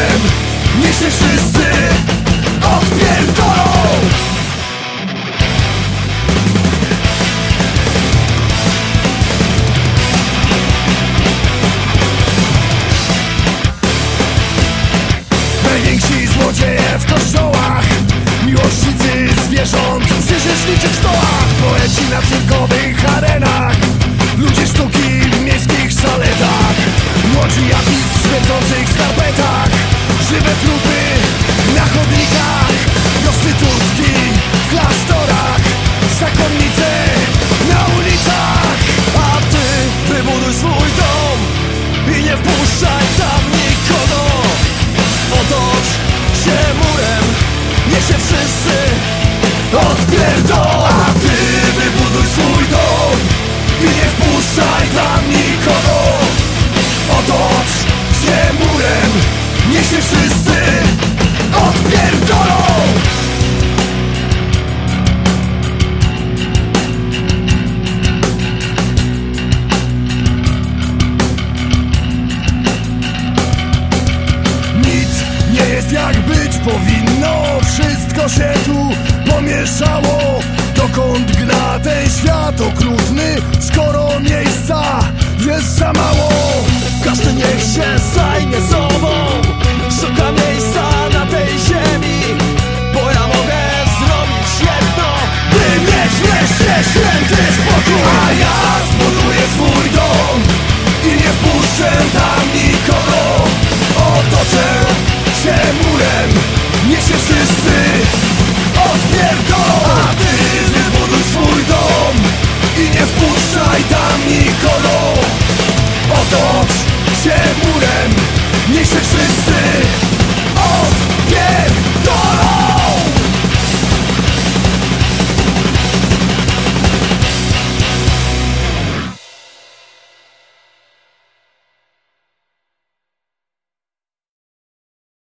tym Niech się wszyscy odpierdolą. Najwięksi złodzieje w kościołach dom i nie wpuszczaj tam nikogo. Otocz się murem, niech się wszyscy odpierdolą. A ty wybuduj swój dom i nie wpuszczaj tam powinno Wszystko się tu pomieszało. Dokąd gna ten świat okrutny Skoro miejsca się murem. Niech się wszyscy